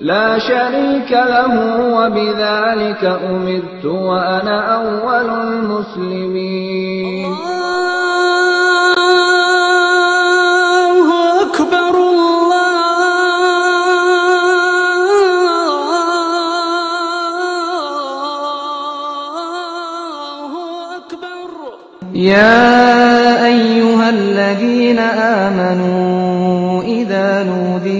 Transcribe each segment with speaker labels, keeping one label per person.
Speaker 1: لا شريك له وبذلك أمرت وأنا أول المسلمين الله أكبر الله أكبر يا أيها الذين آمنوا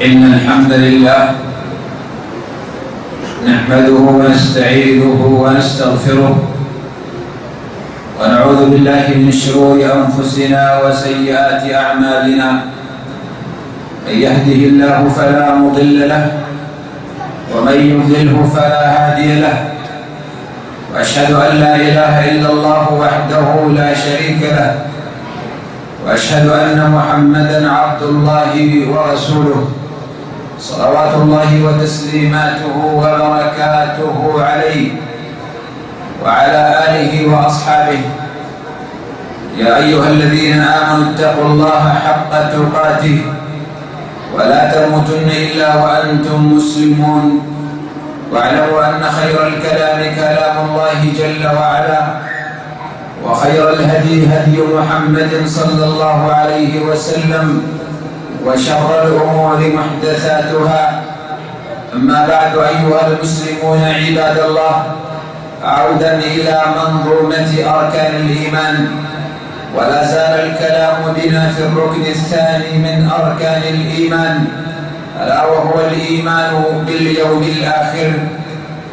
Speaker 1: إن الحمد لله نحمده ونستعينه ونستغفره ونعوذ بالله من شرور أنفسنا وسيئات أعمالنا من يهده الله فلا مضل له ومن يضله فلا هادي له وأشهد أن لا إله إلا الله وحده لا شريك له وأشهد أن محمدا عبد الله ورسوله صلوات الله وتسليماته وبركاته عليه وعلى آله وأصحابه يا أيها الذين آمنوا اتقوا الله حق تقاته ولا تموتن إلا وأنتم مسلمون واعلموا أن خير الكلام كلام الله جل وعلا وخير الهدي هدي محمد صلى الله عليه وسلم وشر الأمور محدثاتها أما بعد أيها المسلمون عباد الله عودا إلى منظومة أركان الإيمان ولا زال الكلام بنا في الركن الثاني من أركان الإيمان ألا وهو الإيمان باليوم الآخر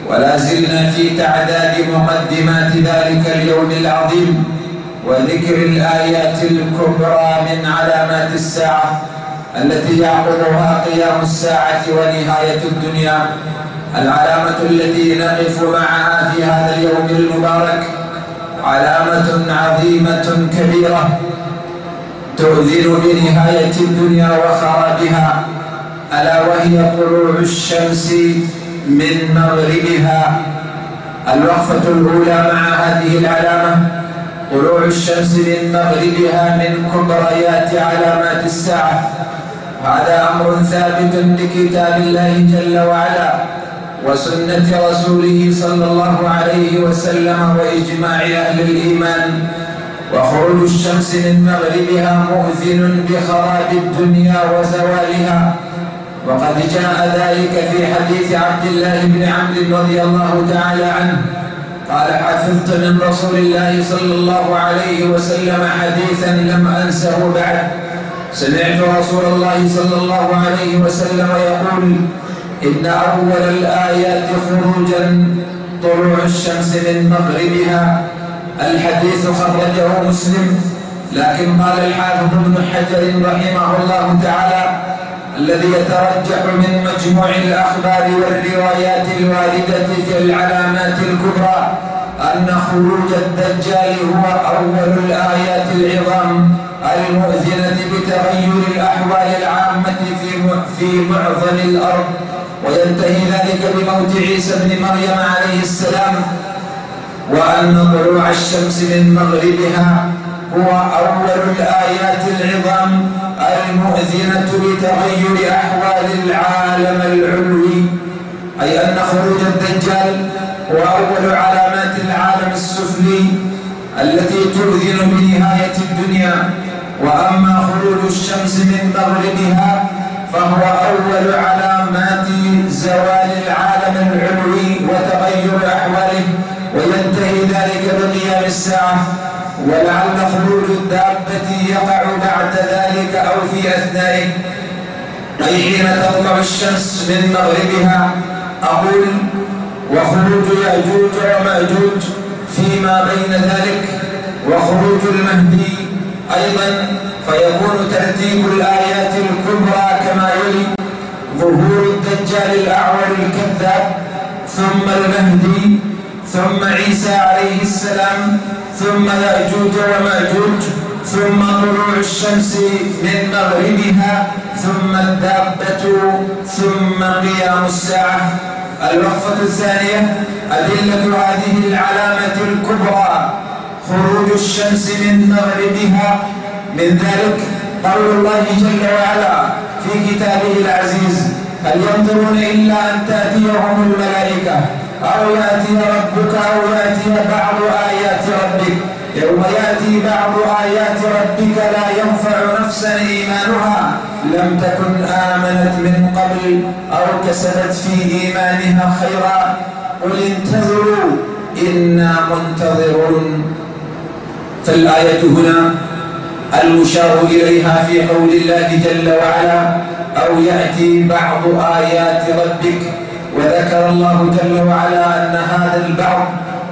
Speaker 1: ولا زلنا في تعداد مقدمات ذلك اليوم العظيم وذكر الآيات الكبرى من علامات الساعة التي يعقبها قيام الساعة ونهاية الدنيا العلامة التي نقف معها في هذا اليوم المبارك علامة عظيمة كبيرة تؤذن بنهاية الدنيا وخرابها ألا وهي طلوع الشمس من مغربها الوقفة الأولى مع هذه العلامة طلوع الشمس من مغربها من كبريات علامات الساعة هذا أمر ثابت بكتاب الله جل وعلا وسنة رسوله صلى الله عليه وسلم وإجماع أهل الإيمان وخروج الشمس من مغربها مؤذن بخراب الدنيا وزوالها وقد جاء ذلك في حديث عبد الله بن عمرو رضي الله تعالى عنه قال حفظت من رسول الله صلى الله عليه وسلم حديثا لم أنسه بعد سمعت رسول الله صلى الله عليه وسلم يقول إن أول الآيات خروجا طلوع الشمس من مغربها الحديث خرجه مسلم لكن قال الحافظ ابن حجر رحمه الله تعالى الذي يترجح من مجموع الأخبار والروايات الواردة في العلامات الكبرى أن خروج الدجال هو أول الآيات العظام المؤذنة بتغير الأحوال العامة في في معظم الأرض وينتهي ذلك بموت عيسى بن مريم عليه السلام وأن طلوع الشمس من مغربها هو أول الآيات العظام المؤذنة لتغير أحوال العالم العلوي أي أن خروج الدجال هو أول علامات العالم السفلي التي تؤذن بنهاية الدنيا وأما خروج الشمس من مغربها فهو أول علامات زوال العالم العلوي وتغير أحواله وينتهي ذلك بقيام الساعة ولعل خروج أثنائك أي حين تطلع الشمس من مغربها أقول وخروج يأجوج ومأجوج فيما بين ذلك وخروج المهدي أيضا فيكون ترتيب الآيات الكبرى كما يلي ظهور الدجال الأعور الكذاب ثم المهدي ثم عيسى عليه السلام ثم يأجوج ومأجوج ثم طلوع الشمس من مغربها ثم الدابة ثم قيام الساعة الوقفة الثانية أدلة هذه العلامة الكبرى خروج الشمس من مغربها من ذلك قول الله جل وعلا في كتابه العزيز هل ينظرون إلا أن تأتيهم الملائكة أو يأتي ربك أو يأتي بعض آيات ربك يوم يأتي بعض آيات ربك لا ينفع نفسا إيمانها لم تكن آمنت من قبل أو كسبت في إيمانها خيرا قل انتظروا إنا منتظرون فالآية هنا المشار إليها في قول الله جل وعلا أو يأتي بعض آيات ربك وذكر الله جل وعلا أن هذا البعض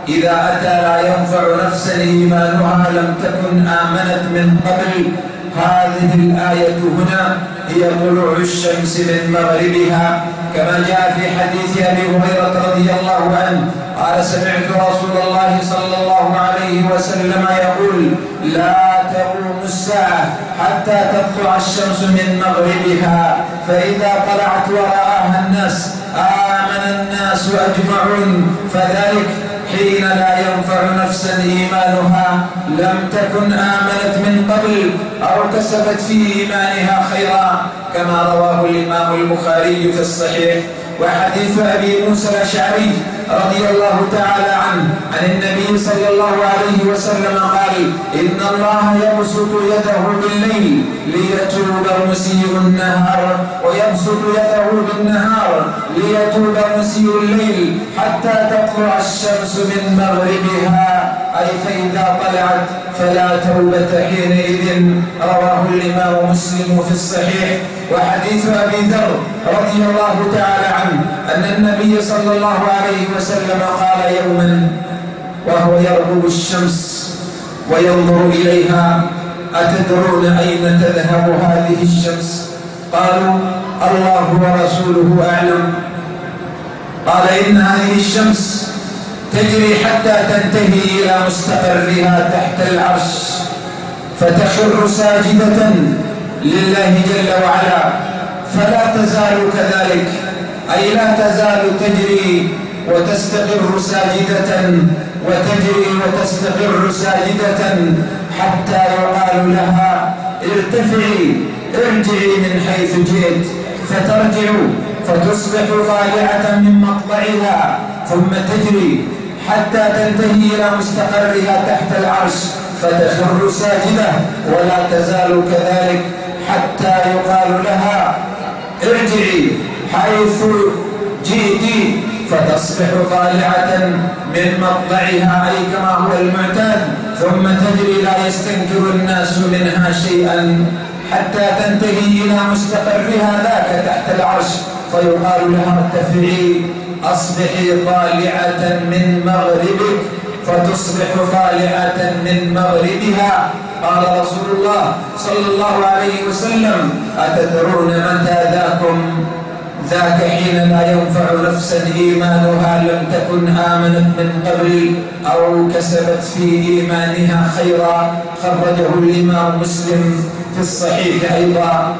Speaker 1: إذا أتى لا ينفع نفسا إيمانها لم تكن آمنت من قبل هذه الآية هنا هي طلوع الشمس من مغربها كما جاء في حديث أبي هريرة رضي الله عنه قال سمعت رسول الله صلى الله عليه وسلم يقول لا تقوم الساعة حتى تطلع الشمس من مغربها فإذا طلعت ورآها الناس آمن الناس أجمعون فذلك حين لا ينفع نفسا إيمانها لم تكن آمنت من قبل أو كسبت في إيمانها خيرا كما رواه الإمام البخاري في الصحيح وحديث أبي موسى الأشعري رضي الله تعالى عنه عن النبي صلى الله عليه وسلم قال إن الله يبسط يده بالليل ليتوب مسيء النهار ويبسط يده بالنهار ليتوب مسيء الليل حتى تطلع الشمس من مغربها أي فإذا طلعت فلا توبة حينئذ رواه الإمام مسلم في الصحيح وحديث أبي ذر رضي الله تعالى عنه أن النبي صلى الله عليه وسلم قال يوما وهو يرغب الشمس وينظر إليها أتدرون أين تذهب هذه الشمس قالوا الله ورسوله أعلم قال إن هذه الشمس تجري حتى تنتهي إلى مستقرها تحت العرش فتخر ساجدة لله جل وعلا فلا تزال كذلك أي لا تزال تجري وتستقر ساجدة وتجري وتستقر ساجدة حتى يقال لها ارتفعي ارجعي من حيث جئت فترجع فتصبح ضايعة من مقطعها ثم تجري حتى تنتهي إلى مستقرها تحت العرش فتخر ساجدة ولا تزال كذلك حتى يقال لها ارجعي حيث جئت فتصبح طالعة من مطلعها أي كما هو المعتاد ثم تجري لا يستنكر الناس منها شيئا حتى تنتهي إلى مستقرها ذاك تحت العرش فيقال لها ارتفعي أصبحي طالعة من مغربك فتصبح طالعة من مغربها قال رسول الله صلى الله عليه وسلم أتدرون متى ذاكم ذاك حين لا ينفع نفسا إيمانها لم تكن آمنت من قبل أو كسبت في إيمانها خيرا خرجه الإمام مسلم في الصحيح أيضا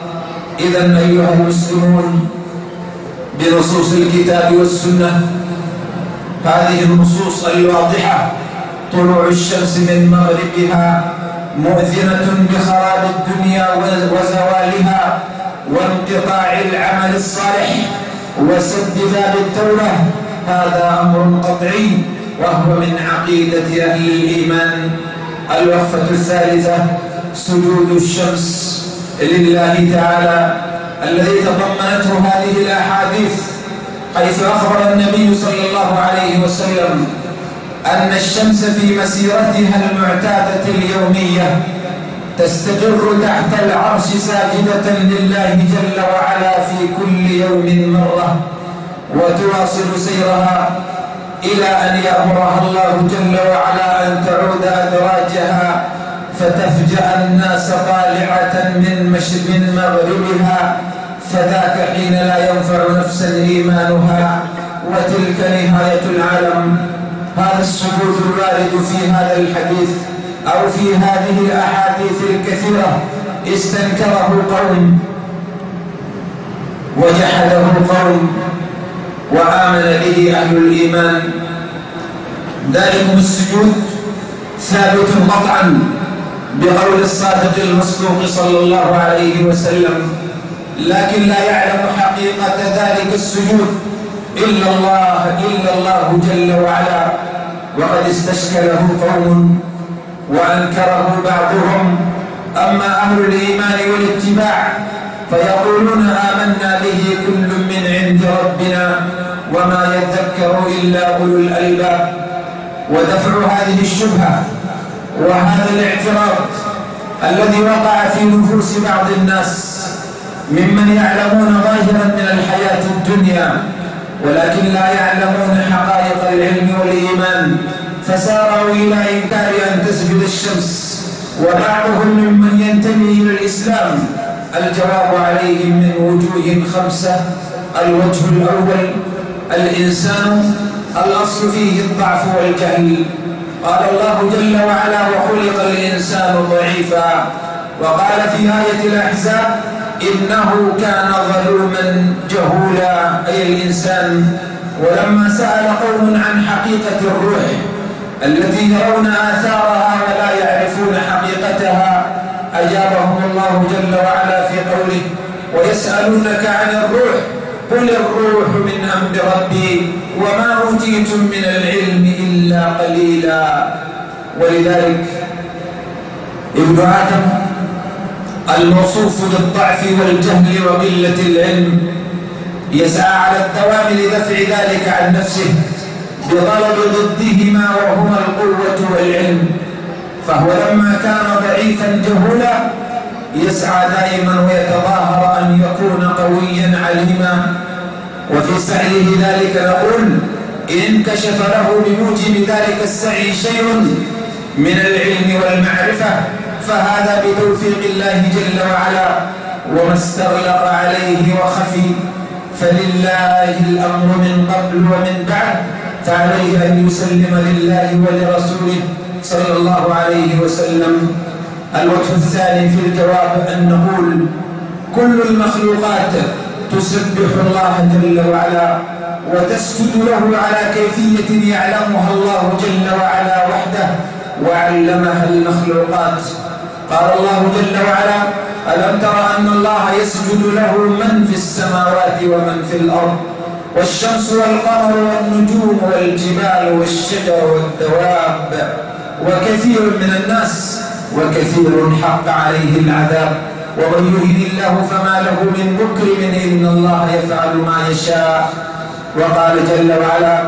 Speaker 1: إذا أيها المسلمون بنصوص الكتاب والسنة هذه النصوص الواضحة طلوع الشمس من مغربها مؤذنة بخراب الدنيا وزوالها وانقطاع العمل الصالح وسد باب التوبة هذا أمر قطعي وهو من عقيدة أهل الإيمان الوقفة الثالثة سجود الشمس لله تعالى الذي تضمنته هذه الأحاديث حيث أخبر النبي صلى الله عليه وسلم أن الشمس في مسيرتها المعتادة اليومية تستجر تحت العرش ساجدة لله جل وعلا في كل يوم مرة وتواصل سيرها إلى أن يأمرها الله جل وعلا أن تعود أدراجها فتفجأ الناس طالعة من, مش من مغربها فذاك حين لا ينفع نفسا إيمانها وتلك نهاية العالم هذا السكوت الوارد في هذا الحديث أو في هذه الأحاديث الكثيرة استنكره قوم وجحده قوم وآمن به أهل الإيمان ذلك السجود ثابت قطعا بقول الصادق المصدوق صلى الله عليه وسلم
Speaker 2: لكن لا
Speaker 1: يعلم حقيقة ذلك السجود إلا الله إلا الله جل وعلا وقد استشكله قوم وأنكره بعضهم أما أهل الإيمان والاتباع فيقولون آمنا به كل من عند ربنا وما يذكر إلا أولو الألباب ودفع هذه الشبهة وهذا الاعتراض الذي وقع في نفوس بعض الناس ممن يعلمون ظاهرا من الحياة الدنيا ولكن لا يعلمون حقائق العلم والإيمان فساروا إلى إنكار أن تسجد الشمس وبعضهم ممن ينتمي إلى الإسلام الجواب عليهم من وجوه خمسة الوجه الأول الإنسان الأصل فيه الضعف والجهل قال الله جل وعلا وخلق الإنسان ضعيفا وقال في آية الأحزاب إنه كان ظلوما جهولا أي الإنسان ولما سأل قوم عن حقيقة الروح التي يرون آثارها ولا يعرفون حقيقتها أجابهم الله جل وعلا في قوله ويسألونك عن الروح قل الروح من أمر ربي وما أوتيتم من العلم إلا قليلا ولذلك ابن آدم الموصوف بالضعف والجهل وقلة العلم يسعى على الدوام لدفع ذلك عن نفسه بطلب ضدهما وهما القوة والعلم فهو لما كان ضعيفا جهولا يسعى دائما ويتظاهر أن يكون قويا عليما وفي سعيه ذلك نقول إن كشف له بموجب ذلك السعي شيء من العلم والمعرفة فهذا بتوفيق الله جل وعلا وما استغلق عليه وخفي فلله الأمر من قبل ومن بعد فعليه أن يسلم لله ولرسوله صلى الله عليه وسلم الوجه الثاني في الجواب أن نقول كل المخلوقات تسبح الله جل وعلا وتسجد له على كيفية يعلمها الله جل وعلا وحده وعلمها المخلوقات قال الله جل وعلا ألم تر أن الله يسجد له من في السماوات ومن في الأرض والشمس والقمر والنجوم والجبال والشجر والدواب وكثير من الناس وكثير حق عليه العذاب ومن يهن الله فما له من مكرم إن الله يفعل ما يشاء وقال جل وعلا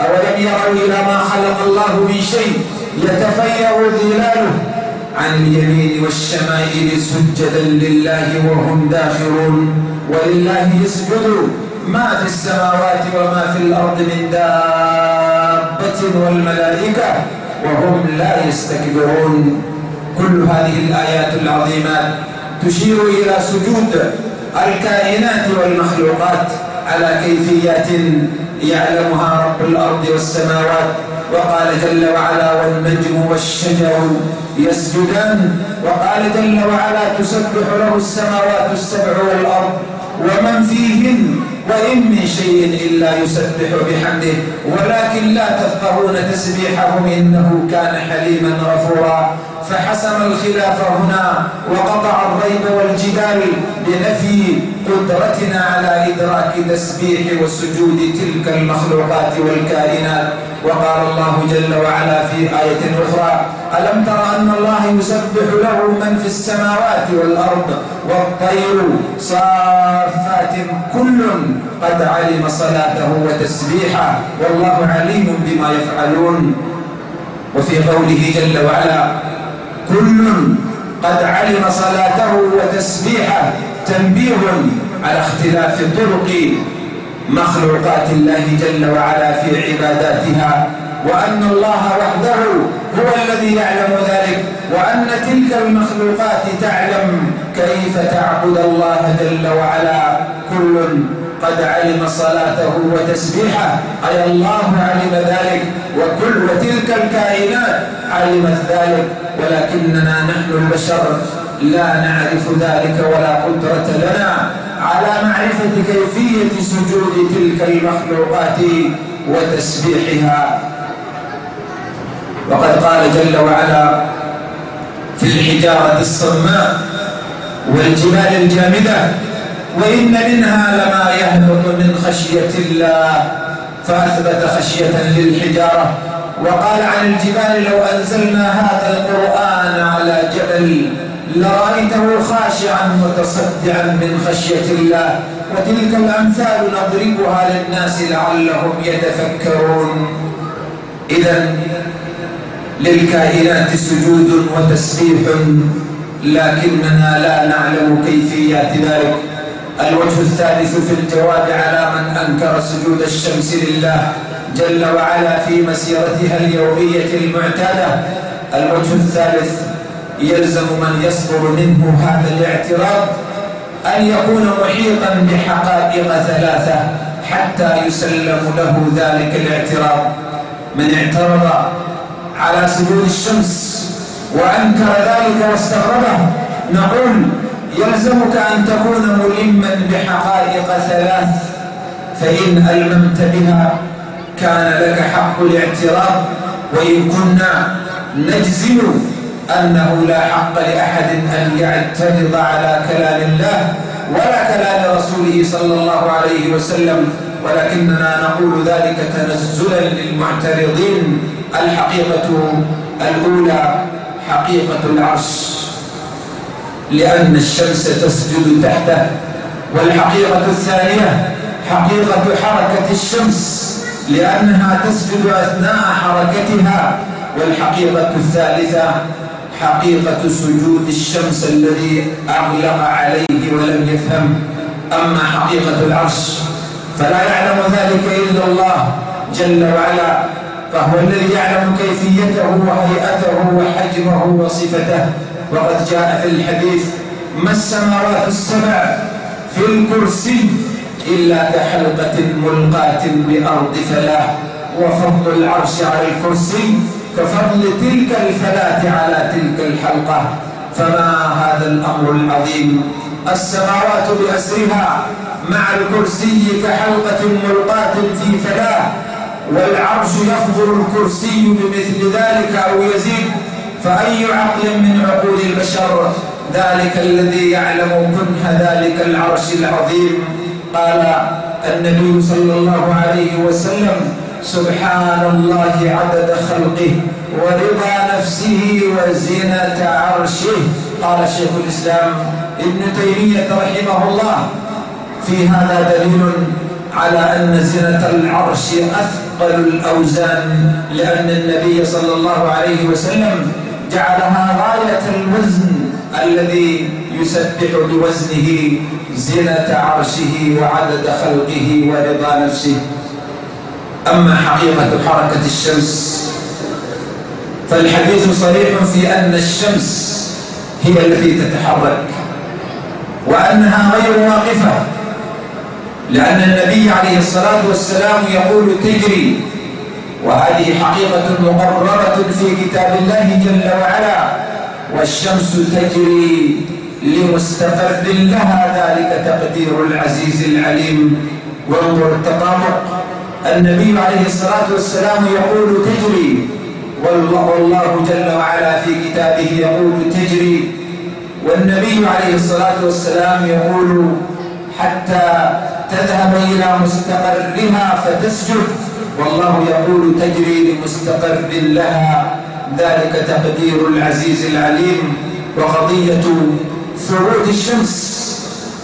Speaker 1: أولم يروا إلى ما خلق الله من شيء يتفيأ ظلاله عن اليمين والشمائل سجدا لله وهم داخرون ولله يسجد ما في السماوات وما في الأرض من دابة والملائكة وهم لا يستكبرون كل هذه الآيات العظيمات تشير إلى سجود الكائنات والمخلوقات على كيفيات يعلمها رب الأرض والسماوات وقال جل وعلا والنجم والشجر يسجدان وقال جل وعلا تسبح له السماوات السبع والأرض ومن فيهن وإن من شيء إلا يسبح بحمده ولكن لا تفقهون تسبيحهم إنه كان حليما غفورا فحسم الخلاف هنا وقطع الريب والجدال لنفي قدرتنا على إدراك تسبيح وسجود تلك المخلوقات والكائنات وقال الله جل وعلا في آية أخرى ألم تر أن الله يسبح له من في السماوات والأرض والطير صافات كل قد علم صلاته وتسبيحه والله عليم بما يفعلون وفي قوله جل وعلا كل قد علم صلاته وتسبيحه تنبيه على اختلاف طرق مخلوقات الله جل وعلا في عباداتها وأن الله وحده هو الذي يعلم ذلك وأن تلك المخلوقات تعلم كيف تعبد الله جل وعلا كل قد علم صلاته وتسبيحه أي الله علم ذلك وكل وتلك الكائنات علمت ذلك ولكننا نحن البشر لا نعرف ذلك ولا قدرة لنا على معرفة كيفية سجود تلك المخلوقات وتسبيحها وقد قال جل وعلا في الحجارة الصماء والجبال الجامدة وإن منها لما يهبط من خشية الله فأثبت خشية للحجارة وقال عن الجبال لو أنزلنا هذا القرآن على جبل لرأيته خاشعا متصدعا من خشية الله وتلك الأمثال نضربها للناس لعلهم يتفكرون إذا للكائنات سجود وتسبيح لكننا لا نعلم كيفيات ذلك الوجه الثالث في الجواب على من أنكر سجود الشمس لله جل وعلا في مسيرتها اليومية المعتادة الوجه الثالث يلزم من يصدر منه هذا الاعتراض أن يكون محيطا بحقائق ثلاثة حتى يسلم له ذلك الاعتراض من اعترض على سجود الشمس وأنكر ذلك واستغربه نقول يلزمك أن تكون ملما بحقائق ثلاث فإن ألممت بها كان لك حق الاعتراف وإن كنا نجزم أنه لا حق لأحد أن يعترض على كلام الله ولا كلام رسوله صلى الله عليه وسلم ولكننا نقول ذلك تنزلا للمعترضين الحقيقة الأولى حقيقة العرش لأن الشمس تسجد تحته والحقيقة الثانية حقيقة حركة الشمس لأنها تسجد أثناء حركتها والحقيقة الثالثة حقيقة سجود الشمس الذي أغلق عليه ولم يفهم أما حقيقة العرش فلا يعلم ذلك إلا الله جل وعلا فهو الذي يعلم كيفيته وهيئته وحجمه وصفته وقد جاء في الحديث ما السماوات السبع في الكرسي إلا كحلقة ملقاة بأرض فلاة وفضل العرش على الكرسي كفضل تلك الفلاة على تلك الحلقة فما هذا الأمر العظيم السماوات بأسرها مع الكرسي كحلقة ملقاة في فلاة والعرش يفضل الكرسي بمثل ذلك أو يزيد فأي عقل من عقول البشر ذلك الذي يعلم كنه ذلك العرش العظيم قال النبي صلى الله عليه وسلم سبحان الله عدد خلقه ورضا نفسه وزنة عرشه قال شيخ الإسلام ابن تيمية رحمه الله في هذا دليل على أن زنة العرش أثقل الأوزان لأن النبي صلى الله عليه وسلم جعلها غاية الوزن الذي يسبح بوزنه زنة عرشه وعدد خلقه ورضا نفسه أما حقيقة حركة الشمس فالحديث صريح في أن الشمس هي التي تتحرك وأنها غير واقفة لأن النبي عليه الصلاة والسلام يقول تجري وهذه حقيقة مقررة في كتاب الله جل وعلا والشمس تجري لمستقر لها ذلك تقدير العزيز العليم وانظر التطابق النبي عليه الصلاة والسلام يقول تجري والله جل وعلا في كتابه يقول تجري والنبي عليه الصلاة والسلام يقول حتى تذهب إلى مستقرها فتسجد والله يقول تجري لمستقر لها ذلك تقدير العزيز العليم وقضية صعود الشمس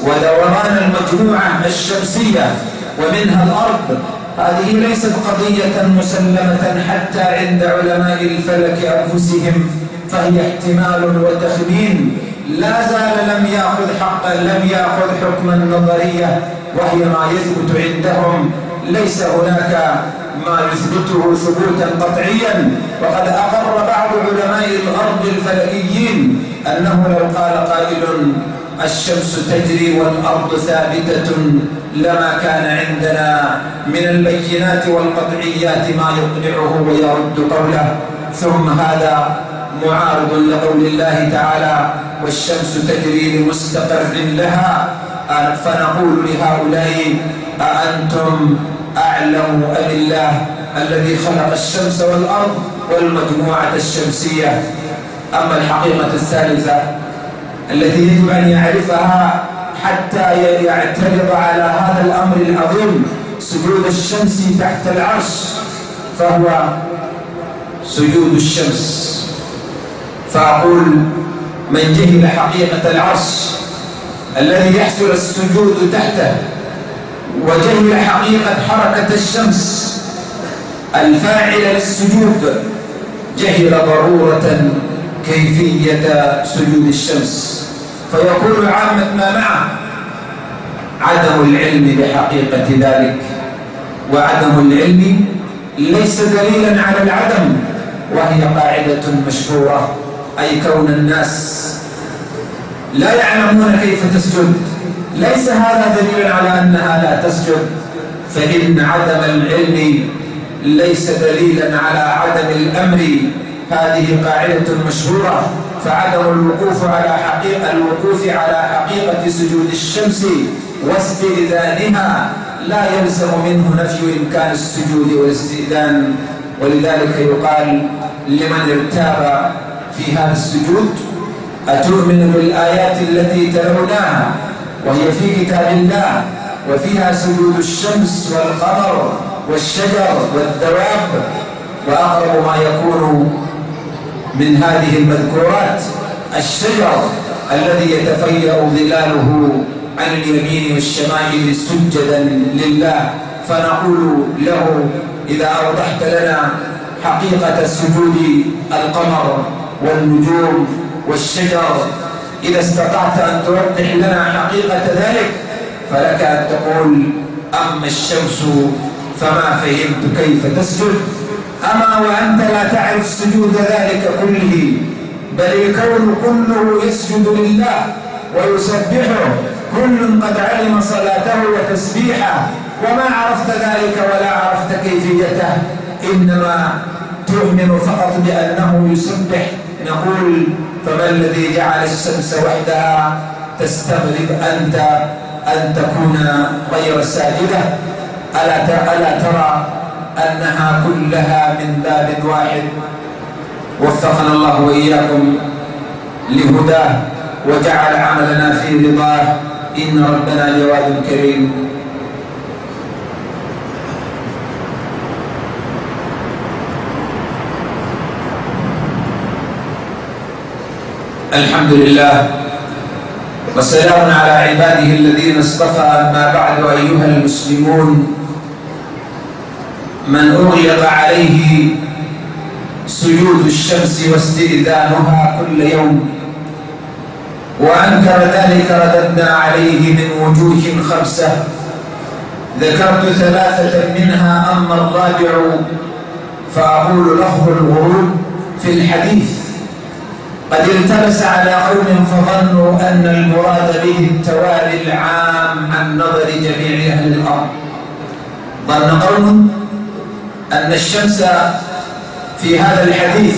Speaker 1: ودوران المجموعة الشمسية ومنها الأرض هذه ليست قضية مسلمة حتى عند علماء الفلك أنفسهم فهي احتمال وتخمين لا زال لم يأخذ حقا لم يأخذ حكما نظرية وهي ما يثبت عندهم ليس هناك ما يثبته ثبوتا قطعيا وقد أقر بعض علماء الأرض الفلكيين أنه لو قال قائل الشمس تجري والأرض ثابتة لما كان عندنا من البينات والقطعيات ما يقنعه ويرد قوله ثم هذا معارض لقول الله تعالى والشمس تجري لمستقر لها آه، فنقول لهؤلاء أأنتم أعلم أم الله الذي خلق الشمس والأرض والمجموعة الشمسية أما الحقيقة الثالثة التي يجب أن يعرفها حتى يعترض على هذا الأمر العظيم سجود الشمس تحت العرش فهو سجود الشمس فأقول من جهل حقيقة العرش الذي يحصل السجود تحته وجهل حقيقة حركة الشمس الفاعلة للسجود جهل ضرورة كيفية سجود الشمس فيقول عامة ما معه عدم العلم بحقيقة ذلك وعدم العلم ليس دليلا على العدم وهي قاعدة مشهورة أي كون الناس لا يعلمون كيف تسجد ليس هذا دليل على أنها لا تسجد فإن عدم العلم ليس دليلا على عدم الأمر هذه قاعدة مشهورة فعدم الوقوف على حقيقة الوقوف على حقيقة سجود الشمس واستئذانها لا يلزم منه نفي إمكان السجود والاستئذان ولذلك يقال لمن ارتاب في هذا السجود أتؤمن بالآيات التي تلوناها وهي في كتاب الله وفيها سجود الشمس والقمر والشجر والدواب وأقرب ما يكون من هذه المذكورات الشجر الذي يتفيأ ظلاله عن اليمين والشمائل سجدا لله فنقول له إذا أوضحت لنا حقيقة سجود القمر والنجوم والشجر إذا استطعت أن توضح لنا حقيقة ذلك فلك أن تقول أما الشمس فما فهمت كيف تسجد أما وأنت لا تعرف سجود ذلك كله بل الكون كله يسجد لله ويسبحه كل قد علم صلاته وتسبيحه وما عرفت ذلك ولا عرفت كيفيته إنما تؤمن فقط بأنه يسبح نقول فما الذي جعل الشمس وحدها تستغرب أنت أن تكون غير ساجدة ألا ألا ترى أنها كلها من باب واحد وفقنا الله وإياكم لهداه وجعل عملنا في رضاه إن ربنا جواد كريم الحمد لله وسلام على عباده الذين اصطفى أما بعد أيها المسلمون من أغلق عليه سجود الشمس واستئذانها كل يوم وأنكر ذلك رددنا عليه من وجوه خمسة ذكرت ثلاثة منها أما الرابع فأقول له الغروب في الحديث قد التبس على قوم فظنوا أن المراد به التوالي العام عن نظر جميع أهل الأرض ظن قوم أن الشمس في هذا الحديث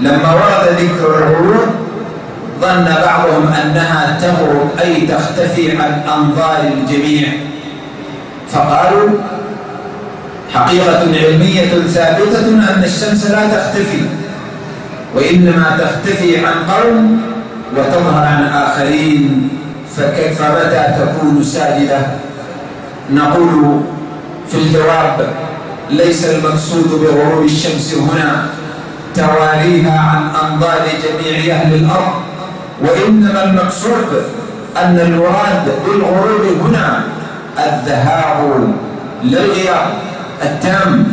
Speaker 1: لما ورد ذكر العروض ظن بعضهم أنها تغرب أي تختفي عن أنظار الجميع فقالوا حقيقة علمية ثابتة أن الشمس لا تختفي وإنما تختفي عن قوم وتظهر عن آخرين فكيف متى تكون سائلة نقول في الجواب ليس المقصود بغروب الشمس هنا تواليها عن أنظار جميع أهل الأرض وإنما المقصود أن المراد بالغروب هنا الذهاب للغياب التام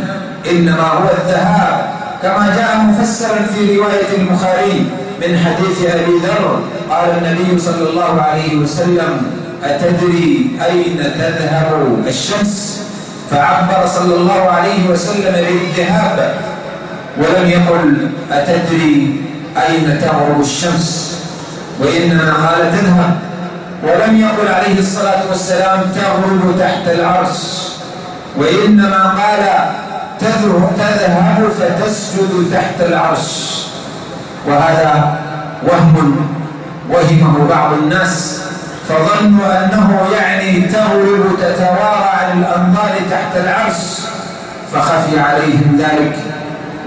Speaker 1: إنما هو الذهاب كما جاء مفسرا في رواية البخاري من حديث أبي ذر قال النبي صلى الله عليه وسلم أتدري أين تذهب الشمس فعبر صلى الله عليه وسلم بالذهاب ولم يقل أتدري أين تغرب الشمس وإنما قال تذهب ولم يقل عليه الصلاة والسلام تغرب تحت العرش وإنما قال تذهب فتسجد تحت العرش وهذا وهم وهمه بعض الناس فظنوا أنه يعني تغرب تتوارى عن الأنظار تحت العرش فخفي عليهم ذلك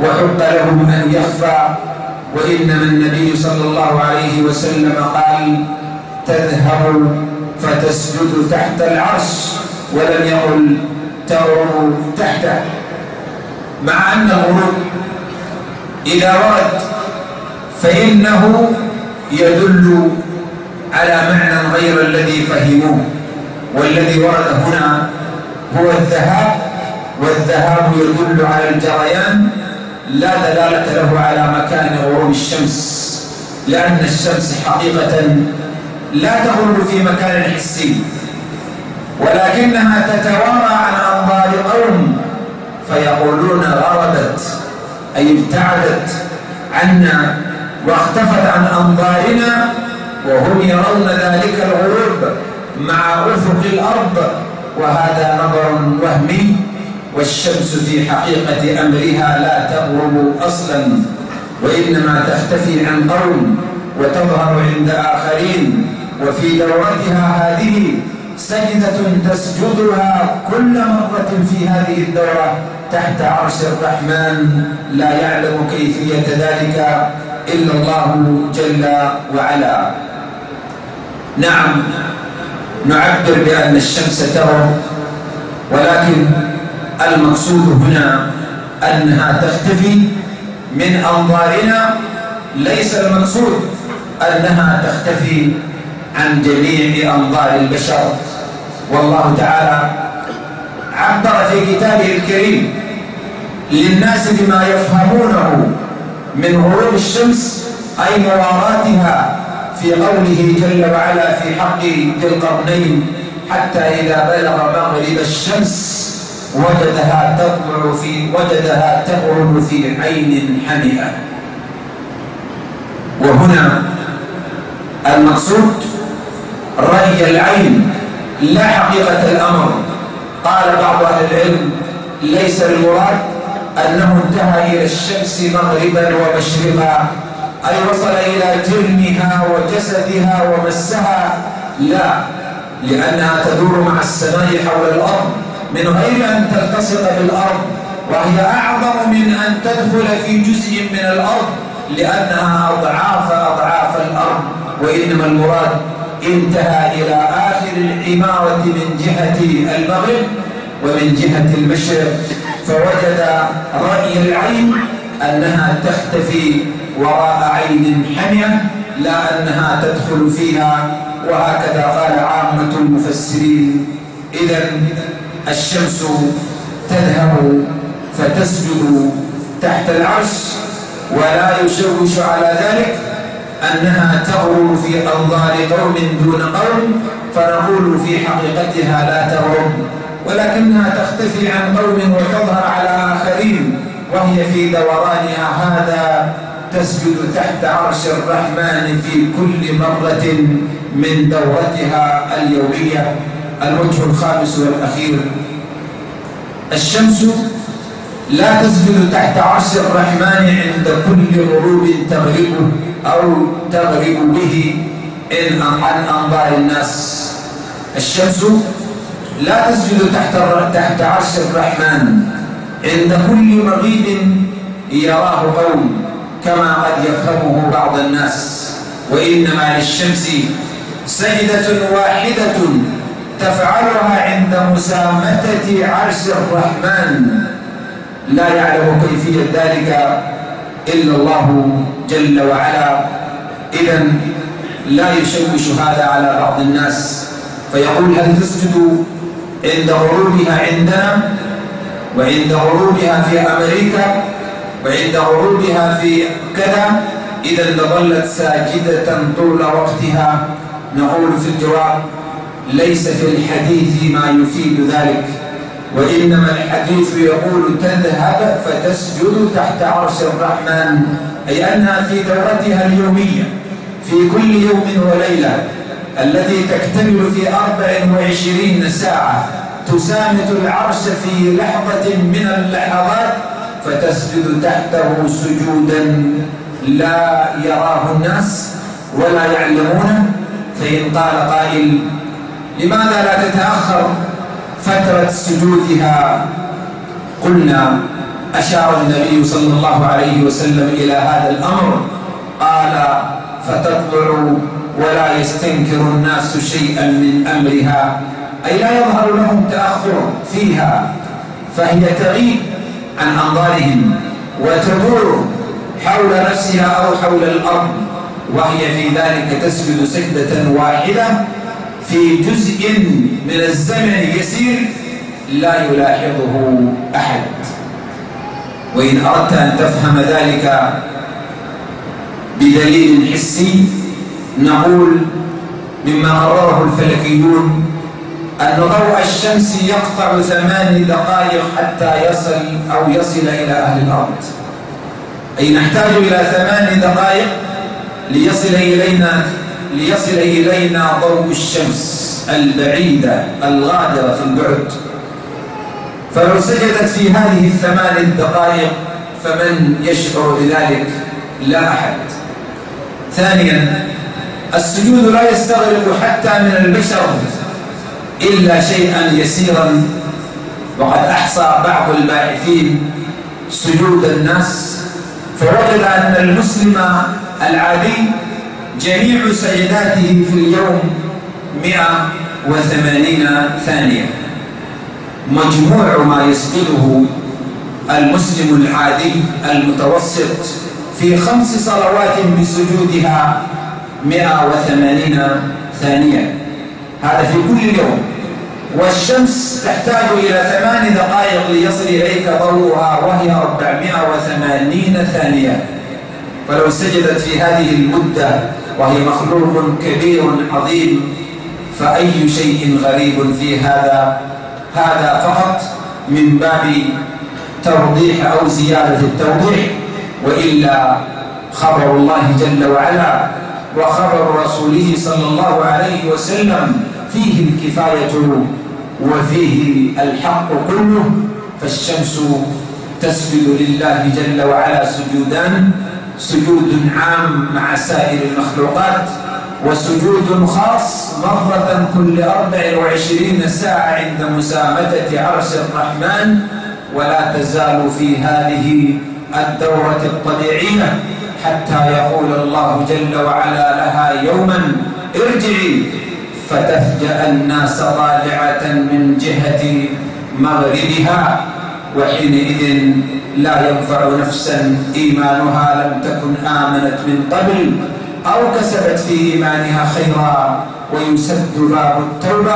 Speaker 1: وحق لهم أن يخفى وإنما النبي صلى الله عليه وسلم قال تذهب فتسجد تحت العرش ولم يقل تغرب تحته مع أنه إذا ورد فإنه يدل على معنى غير الذي فهموه والذي ورد هنا هو الذهاب والذهاب يدل على الجريان لا دلالة له على مكان غروب الشمس لأن الشمس حقيقة لا تغرب في مكان حسي ولكنها تتوارى عن أنظار قوم فيقولون غربت أي ابتعدت عنا واختفت عن أنظارنا وهم يرون ذلك الغروب مع أفق الأرض وهذا نظر وهمي والشمس في حقيقة أمرها لا تغرب أصلا وإنما تختفي عن قوم وتظهر عند آخرين وفي دورتها هذه سجدة تسجدها كل مرة في هذه الدورة تحت عرش الرحمن لا يعلم كيفية ذلك إلا الله جل وعلا نعم نعبر بأن الشمس تغرب ولكن المقصود هنا أنها تختفي من أنظارنا ليس المقصود أنها تختفي عن جميع أنظار البشر والله تعالى عبر في كتابه الكريم للناس بما يفهمونه من غروب الشمس أي مراراتها في قوله جل وعلا في حق ذي القرنين حتى إذا بلغ مغرب الشمس وجدها تطلع في وجدها تغرب في عين حمئة وهنا المقصود ري العين لا حقيقة الأمر قال بعض أهل العلم ليس المراد أنه انتهى إلى الشمس مغربا ومشرقا أي وصل إلى جرمها وجسدها ومسها لا لأنها تدور مع السماء حول الأرض من غير أن تلتصق بالأرض وهي أعظم من أن تدخل في جزء من الأرض لأنها أضعاف أضعاف الأرض وإنما المراد انتهى إلى آخر العمارة من جهة المغرب ومن جهة المشرق فوجد رأي العين أنها تختفي وراء عين حمية لا أنها تدخل فيها وهكذا قال عامة المفسرين إذا الشمس تذهب فتسجد تحت العرش ولا يشوش على ذلك أنها تغرم في أنظار قوم دون قوم فنقول في حقيقتها لا تغرم ولكنها تختفي عن قوم وتظهر على آخرين وهي في دورانها هذا تسجد تحت عرش الرحمن في كل مرة من دورتها اليومية الوجه الخامس والأخير الشمس لا تسجد تحت عرش الرحمن عند كل غروب تغرب أو تغرب به عن أنظار الناس الشمس لا تسجد تحت تحت عرش الرحمن عند كل مغيب يراه قوم كما قد يفهمه بعض الناس وإنما للشمس سجدة واحدة تفعلها عند مسامتة عرش الرحمن لا يعلم كيفية ذلك إلا الله جل وعلا إذا لا يشوش هذا على بعض الناس فيقول هل تسجد عند غروبها عندنا وعند غروبها في أمريكا وعند غروبها في كذا إذا لظلت ساجدة طول وقتها نقول في الجواب ليس في الحديث ما يفيد ذلك وإنما الحديث يقول تذهب فتسجد تحت عرش الرحمن أي أنها في دورتها اليومية في كل يوم وليلة التي تكتمل في 24 ساعة تسامت العرش في لحظة من اللحظات فتسجد تحته سجودا لا يراه الناس ولا يعلمونه فإن قال قائل لماذا لا تتأخر فترة سجودها قلنا أشار النبي صلى الله عليه وسلم إلى هذا الأمر قال فتطلع ولا يستنكر الناس شيئا من أمرها أي لا يظهر لهم تأخر فيها فهي تغيب عن أنظارهم وتدور حول نفسها أو حول الأرض وهي في ذلك تسجد سجدة واحدة في جزء من الزمن يسير لا يلاحظه أحد وإن أردت أن تفهم ذلك بدليل حسي نقول مما قرره الفلكيون أن ضوء الشمس يقطع ثمان دقائق حتى يصل أو يصل إلى أهل الأرض أي نحتاج إلى ثمان دقائق ليصل إلينا ليصل إلينا ضوء الشمس البعيدة الغادرة في البعد فلو سجدت في هذه الثمان الدقائق فمن يشعر بذلك لا أحد ثانيا السجود لا يستغرق حتى من البشر إلا شيئا يسيرا وقد أحصى بعض الباحثين سجود الناس فوجد أن المسلم العادي جميع سجداته في اليوم 180 ثانية مجموع ما يسجده المسلم العادي المتوسط في خمس صلوات بسجودها 180 ثانية هذا في كل يوم والشمس تحتاج إلى ثمان دقائق ليصل إليك ضوءها وهي 480 ثانية فلو سجدت في هذه المدة وهي مخلوق كبير عظيم فأي شيء غريب في هذا هذا فقط من باب توضيح أو زيادة التوضيح وإلا خبر الله جل وعلا وخبر رسوله صلى الله عليه وسلم فيه الكفاية وفيه الحق كله فالشمس تسجد لله جل وعلا سجودان سجود عام مع سائر المخلوقات وسجود خاص مرة كل 24 ساعة عند مسامتة عرش الرحمن ولا تزال في هذه الدورة الطبيعية حتى يقول الله جل وعلا لها يوما ارجعي فتفجأ الناس طالعة من جهة مغربها وحينئذ لا ينفع نفسا إيمانها لم تكن آمنت من قبل أو كسبت في إيمانها خيرا ويسد باب التوبة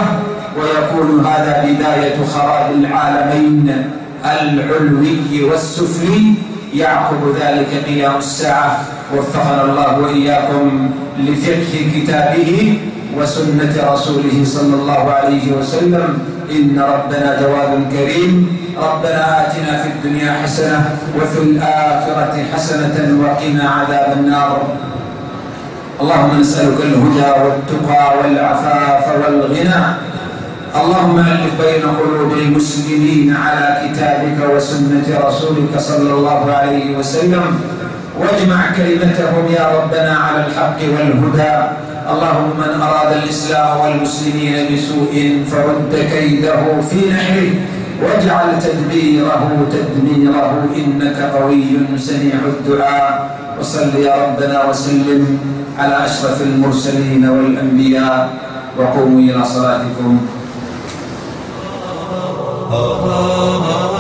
Speaker 1: ويكون هذا بداية خراب العالمين العلوي والسفلي يعقب ذلك قيام الساعة وفقنا الله وإياكم لفقه كتابه وسنة رسوله صلى الله عليه وسلم إن ربنا جواد كريم ربنا آتنا في الدنيا حسنة وفي الآخرة حسنة وقنا عذاب النار اللهم نسألك الهدى والتقى والعفاف والغنى اللهم ألف بين قلوب المسلمين على كتابك وسنة رسولك صلى الله عليه وسلم واجمع كلمتهم يا ربنا على الحق والهدى اللهم من أراد الإسلام والمسلمين بسوء فرد كيده في نحره واجعل تدبيره تدميره إنك قوي سميع الدعاء وصل يا ربنا وسلم على أشرف المرسلين والأنبياء وقوموا إلى صلاتكم Oh, oh, oh, oh.